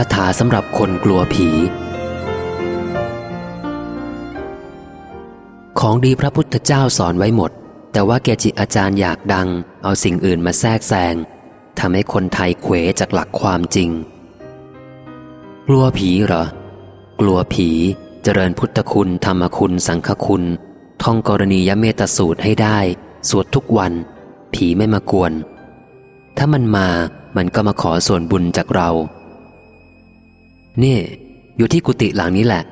คาถาสำหรับคนกลัวผี ของดีพระพุทธเจ้าสอนไว้หมด แต่ว่าเกจิอาจารย์อยากดัง เอาสิ่งอื่นมาแทรกแซงทำให้คนไทยเขวจากหลักความจริง กลัวผีเหรอ กลัวผีเจริญพุทธคุณ ธรรมคุณ สังฆคุณ ท่องกรณียเมตสูตรให้ได้ สวดทุกวัน ผีไม่มากวน ถ้ามันมามันก็มาขอส่วนบุญจากเรา นี่ อยู่ที่กุฏิหลังนี้แหละ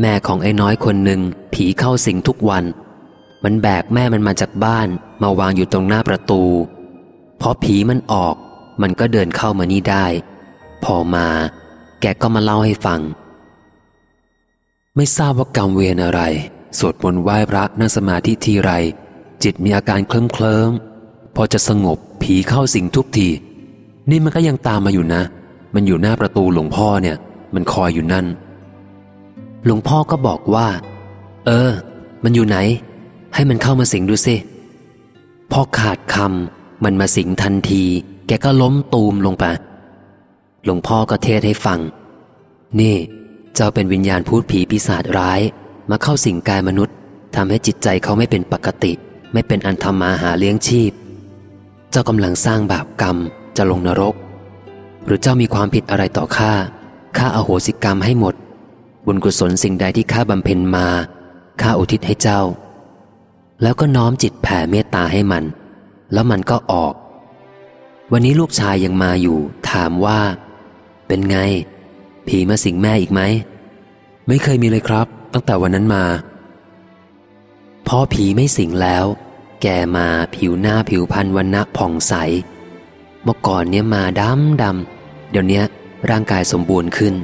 แม่ของไอ้น้อยคนหนึ่งผีเข้าสิงทุกวัน มันแบกแม่มันมาจากบ้านมาวางอยู่ตรงหน้าประตู พอผีมันออก มันก็เดินเข้ามานี่ได้ พอมา แกก็มาเล่าให้ฟัง ไม่ทราบว่ากรรมเวรอะไร สวดมนต์ไหว้พระนั่งสมาธิทีไร จิตมีอาการเคลิ้มเคลิ้มพอจะสงบผีเข้าสิงทุกที นี่มันก็ยังตามมาอยู่นะ มันอยู่หน้าประตูหลวงพ่อเนี่ย มันคอยอยู่นั่น หลวงพ่อก็บอกว่า เออ มันอยู่ไหน ให้มันเข้ามาสิงดูสิพอขาดคำมันมาสิงทันที แกก็ล้มตูมลงไป หลวงพ่อก็เทศให้ฟัง นี่ เจ้าเป็นวิญญาณพูดผีปีศาจร้าย มาเข้าสิงกายมนุษย์ทำให้จิตใจเขาไม่เป็นปกติ ไม่เป็นอันทำมาหาเลี้ยงชีพ เจ้ากำลังสร้างบาปกรรมจะลงนรก หรือเจ้ามีความผิดอะไรต่อข้า ข้าอาโหสิกรรมให้หมด บุญกุศลสิ่งใดที่ข้าบำเพ็ญมาข้าอุทิศให้เจ้า แล้วก็น้อมจิตแผ่เมตตาให้มัน แล้วมันก็ออก วันนี้ลูกชายยังมาอยู่ ถามว่า เป็นไง ผีมาสิงแม่อีกไหม ไม่เคยมีเลยครับ ตั้งแต่วันนั้นมาพอผีไม่สิงแล้ว แกมาผิวหน้าผิวพันวันณะผ่องใส เมื่อก่อนเนี้ยมาดำดำเดี๋ยวนี้ ร่างกายสมบูรณ์ขึ้น